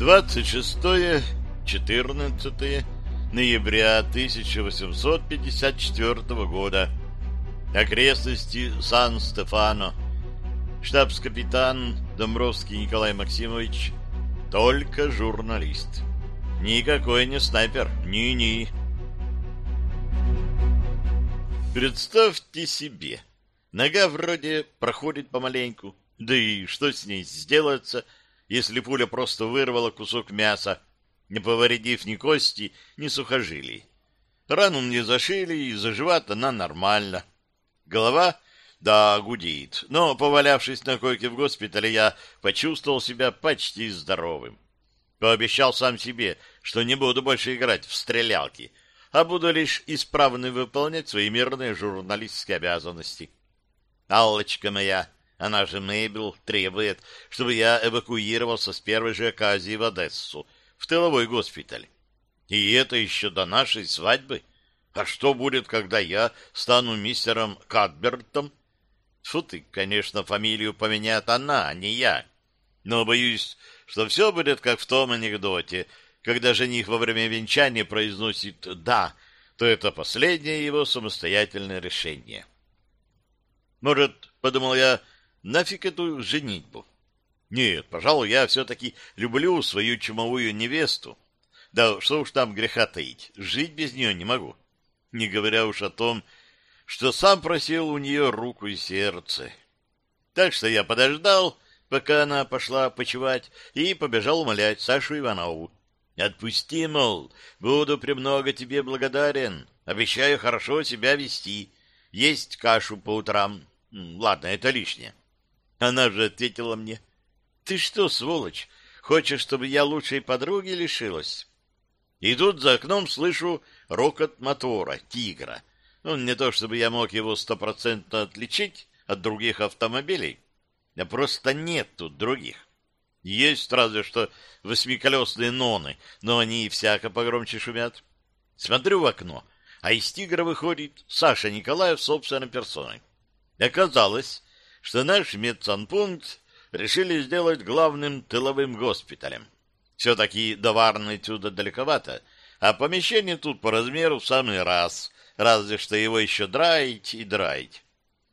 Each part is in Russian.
26-14 ноября 1854 года. Окрестности Сан-Стефано. Штабс-капитан Домбровский Николай Максимович. Только журналист. Никакой не снайпер. Ни-ни. Представьте себе. Нога вроде проходит помаленьку. Да и что с ней сделается, если пуля просто вырвала кусок мяса, не повредив ни кости, ни сухожилий. Рану мне зашили, и заживает она нормально. Голова, да, гудит, но, повалявшись на койке в госпитале, я почувствовал себя почти здоровым. Пообещал сам себе, что не буду больше играть в стрелялки, а буду лишь исправно выполнять свои мирные журналистские обязанности. Аллочка моя, она же Мейбл, требует, чтобы я эвакуировался с первой же оказии в Одессу, в тыловой госпиталь. И это еще до нашей свадьбы. А что будет, когда я стану мистером Кадбертом? Фу ты, конечно, фамилию поменяет она, а не я. Но боюсь, что все будет как в том анекдоте, когда жених во время венчания произносит «да», то это последнее его самостоятельное решение. Может, подумал я, Нафиг эту женитьбу? Нет, пожалуй, я все-таки люблю свою чумовую невесту. Да что уж там греха таить, жить без нее не могу. Не говоря уж о том, что сам просил у нее руку и сердце. Так что я подождал, пока она пошла почевать, и побежал умолять Сашу Иванову. Отпусти, мол, буду премного тебе благодарен. Обещаю хорошо себя вести. Есть кашу по утрам. Ладно, это лишнее. Она же ответила мне, «Ты что, сволочь, хочешь, чтобы я лучшей подруги лишилась?» И тут за окном слышу рокот мотора, тигра. Ну, не то, чтобы я мог его стопроцентно отличить от других автомобилей, а просто нет тут других. Есть разве что восьмиколесные ноны, но они всяко погромче шумят. Смотрю в окно, а из тигра выходит Саша Николаев собственной персоной. Оказалось, что наш медсанпункт решили сделать главным тыловым госпиталем. Все-таки до Варны отсюда далековато, а помещение тут по размеру в самый раз, разве что его еще драить и драить.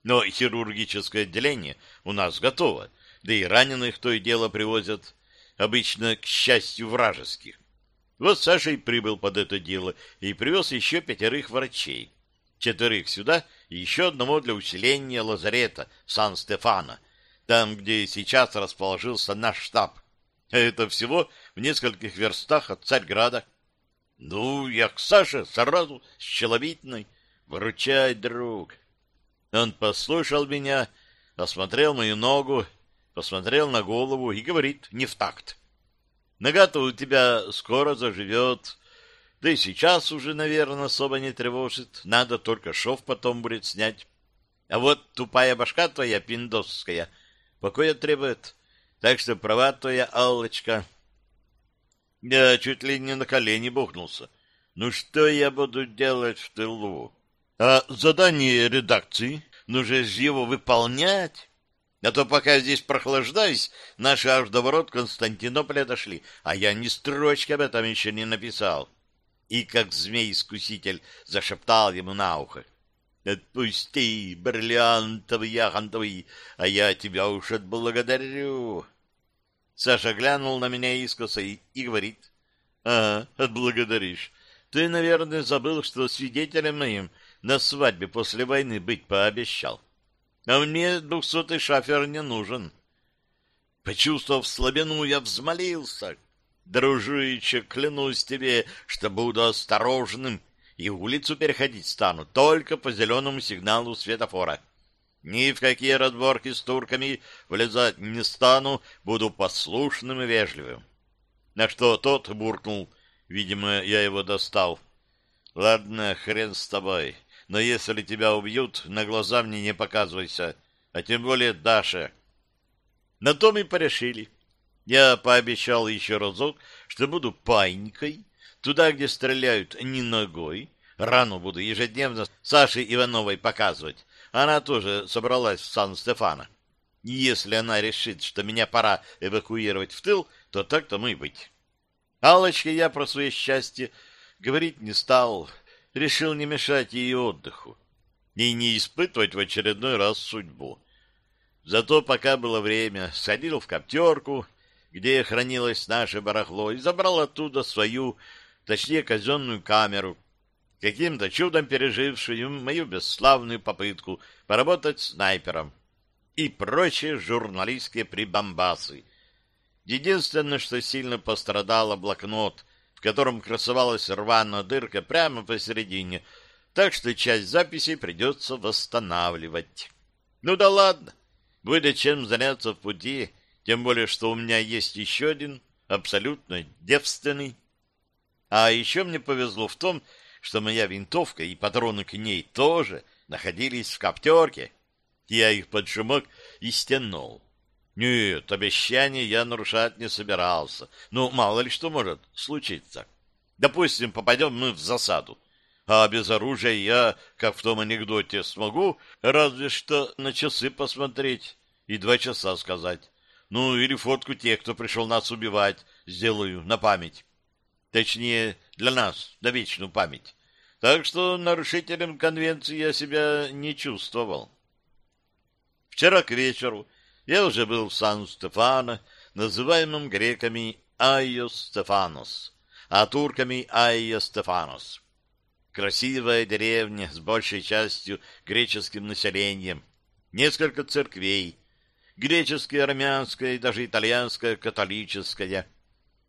Но хирургическое отделение у нас готово, да и раненых то и дело привозят, обычно, к счастью, вражеских. Вот Саша и прибыл под это дело и привез еще пятерых врачей четверых сюда и еще одного для усиления лазарета Сан-Стефана, там, где сейчас расположился наш штаб. Это всего в нескольких верстах от Царьграда. Ну, я к Саше сразу с человитной. Выручай, друг. Он послушал меня, осмотрел мою ногу, посмотрел на голову и говорит не в такт. Нога-то у тебя скоро заживет, да и сейчас уже, наверное, особо не тревожит. Надо только шов потом будет снять. А вот тупая башка твоя, пиндосская, покоя требует. Так что права твоя, Аллочка. Я чуть ли не на колени бухнулся. Ну что я буду делать в тылу? А задание редакции, нужно же его выполнять. А то пока здесь прохлаждаюсь, наши аж до ворот Константинополя дошли, а я ни строчки об этом еще не написал и, как змей-искуситель, зашептал ему на ухо. «Отпусти, бриллиантовый яхонтовый, а я тебя уж отблагодарю». Саша глянул на меня искоса и, и говорит. «Ага, отблагодаришь. Ты, наверное, забыл, что свидетелем моим на свадьбе после войны быть пообещал. А мне двухсотый шафер не нужен». Почувствовав слабину, я взмолился. Дружище, клянусь тебе, что буду осторожным и улицу переходить стану только по зеленому сигналу светофора. Ни в какие разборки с турками влезать не стану, буду послушным и вежливым. На что тот буркнул, видимо, я его достал. Ладно, хрен с тобой, но если тебя убьют, на глаза мне не показывайся, а тем более Даша. На том и порешили. Я пообещал еще разок, что буду паинькой, туда, где стреляют не ногой. Рану буду ежедневно Саше Ивановой показывать. Она тоже собралась в Сан-Стефано. Если она решит, что меня пора эвакуировать в тыл, то так тому и быть. Аллочке я про свое счастье говорить не стал, решил не мешать ее отдыху и не испытывать в очередной раз судьбу. Зато пока было время, сходил в коптерку, где хранилось наше барахло, и забрал оттуда свою, точнее казенную камеру, каким-то чудом пережившую мою бесславную попытку поработать снайпером и прочие журналистские прибамбасы. Единственное, что сильно пострадало блокнот, в котором красовалась рваная дырка прямо посередине, так что часть записей придется восстанавливать. Ну да ладно, будет чем заняться в пути, тем более, что у меня есть еще один, абсолютно девственный. А еще мне повезло в том, что моя винтовка и патроны к ней тоже находились в коптерке. Я их под шумок и стянул. Нет, обещание я нарушать не собирался. Ну, мало ли что может случиться. Допустим, попадем мы в засаду. А без оружия я, как в том анекдоте, смогу разве что на часы посмотреть и два часа сказать. Ну, или фотку тех, кто пришел нас убивать, сделаю на память. Точнее, для нас, на вечную память. Так что нарушителем конвенции я себя не чувствовал. Вчера к вечеру я уже был в Сан-Стефано, называемом греками Айо Стефанос, а турками Айо Стефанос. Красивая деревня с большей частью греческим населением, несколько церквей, греческая, армянская и даже итальянская католическая,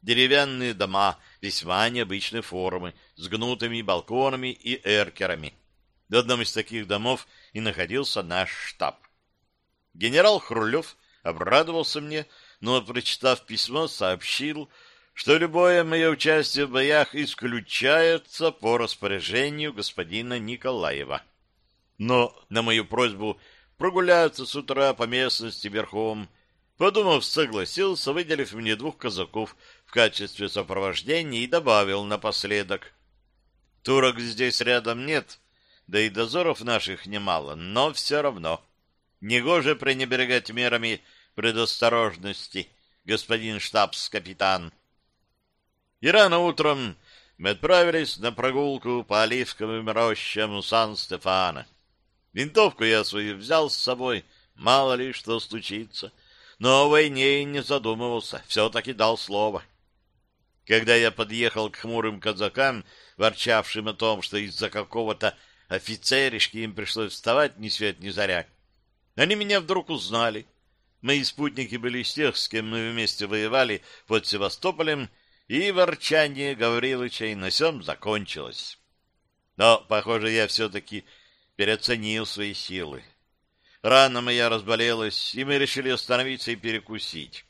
деревянные дома весьма необычной формы, с гнутыми балконами и эркерами. В одном из таких домов и находился наш штаб. Генерал Хрулев обрадовался мне, но, прочитав письмо, сообщил, что любое мое участие в боях исключается по распоряжению господина Николаева. Но на мою просьбу прогуляться с утра по местности верхом, подумав, согласился, выделив мне двух казаков в качестве сопровождения и добавил напоследок. Турок здесь рядом нет, да и дозоров наших немало, но все равно. Негоже пренебрегать мерами предосторожности, господин штабс-капитан. И рано утром мы отправились на прогулку по оливковым рощам Сан-Стефана. Винтовку я свою взял с собой, мало ли что случится, но о войне и не задумывался, все-таки дал слово. Когда я подъехал к хмурым казакам, ворчавшим о том, что из-за какого-то офицеришки им пришлось вставать ни свет ни заря, они меня вдруг узнали. Мои спутники были из тех, с кем мы вместе воевали под Севастополем, и ворчание Гаврилыча и на сём закончилось. Но, похоже, я все-таки переоценил свои силы. Рана моя разболелась, и мы решили остановиться и перекусить.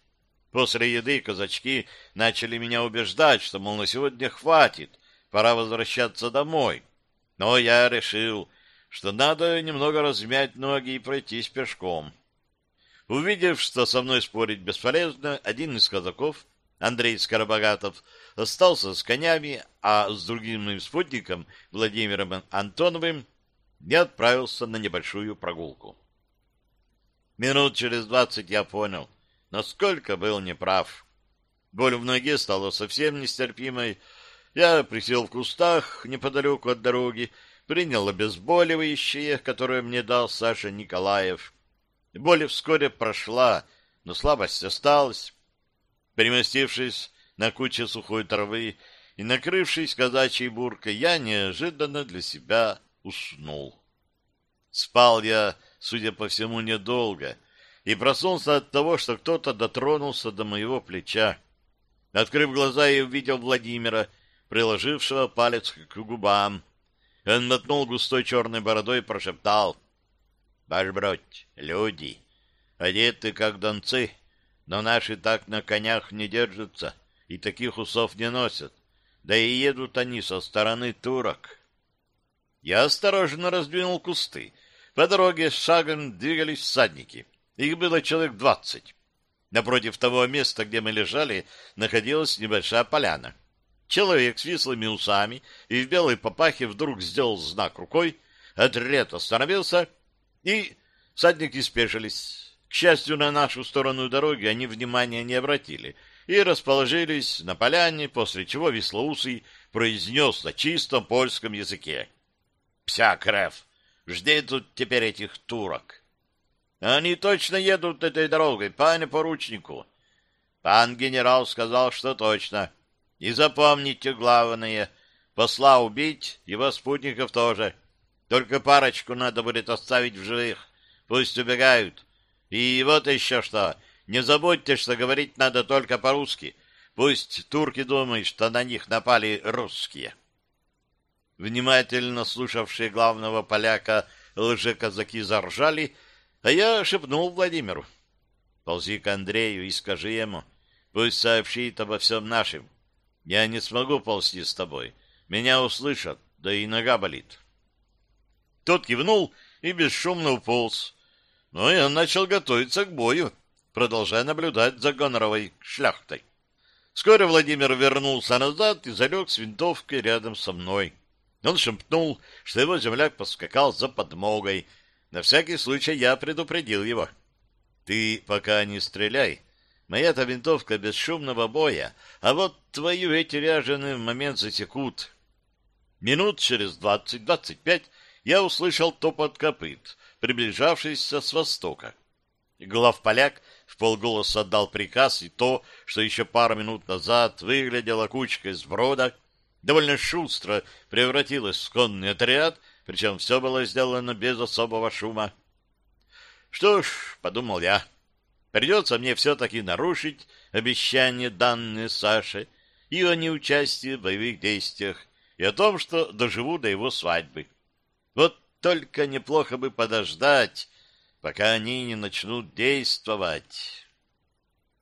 После еды казачки начали меня убеждать, что, мол, на сегодня хватит, пора возвращаться домой. Но я решил, что надо немного размять ноги и пройтись пешком. Увидев, что со мной спорить бесполезно, один из казаков, Андрей Скоробогатов, остался с конями, а с другим моим спутником, Владимиром Антоновым, я отправился на небольшую прогулку. Минут через двадцать я понял, насколько был неправ. Боль в ноге стала совсем нестерпимой. Я присел в кустах неподалеку от дороги принял обезболивающее, которое мне дал Саша Николаев. Боль вскоре прошла, но слабость осталась. Примостившись на куче сухой травы и накрывшись казачьей буркой, я неожиданно для себя уснул. Спал я, судя по всему, недолго, и проснулся от того, что кто-то дотронулся до моего плеча. Открыв глаза, я увидел Владимира, приложившего палец к губам, он мотнул густой черной бородой и прошептал. «Ваш бродь, люди, одеты как донцы, но наши так на конях не держатся и таких усов не носят. Да и едут они со стороны турок». Я осторожно раздвинул кусты. По дороге с шагом двигались всадники. Их было человек двадцать. Напротив того места, где мы лежали, находилась небольшая поляна. Человек с вислыми усами и в белой папахе вдруг сделал знак рукой, отряд остановился, и всадники спешились. К счастью, на нашу сторону дороги они внимания не обратили, и расположились на поляне, после чего Веслоусый произнес на чистом польском языке. «Пся, Креф, жди тут теперь этих турок». «Они точно едут этой дорогой, пане поручнику». «Пан генерал сказал, что точно. И запомните главное, посла убить, его спутников тоже. Только парочку надо будет оставить в живых, пусть убегают. И вот еще что, не забудьте, что говорить надо только по-русски». Пусть турки думают, что на них напали русские. Внимательно слушавшие главного поляка лжеказаки заржали, а я шепнул Владимиру. Ползи к Андрею и скажи ему, пусть сообщит обо всем нашим. Я не смогу ползти с тобой. Меня услышат, да и нога болит. Тот кивнул и бесшумно уполз. Но я начал готовиться к бою, продолжая наблюдать за гоноровой шляхтой. Вскоре Владимир вернулся назад и залег с винтовкой рядом со мной. Он шепнул, что его земляк поскакал за подмогой. На всякий случай я предупредил его. «Ты пока не стреляй. Моя-то винтовка бесшумного боя, а вот твою эти ряжены в момент засекут». Минут через двадцать-двадцать пять я услышал топот копыт, приближавшийся с востока. Главполяк в полголоса отдал приказ, и то, что еще пару минут назад выглядела кучка из брода, довольно шустро превратилась в конный отряд, причем все было сделано без особого шума. Что ж, подумал я, придется мне все-таки нарушить обещание, данное Саше, и о неучастии в боевых действиях, и о том, что доживу до его свадьбы. Вот только неплохо бы подождать, пока они не начнут действовать.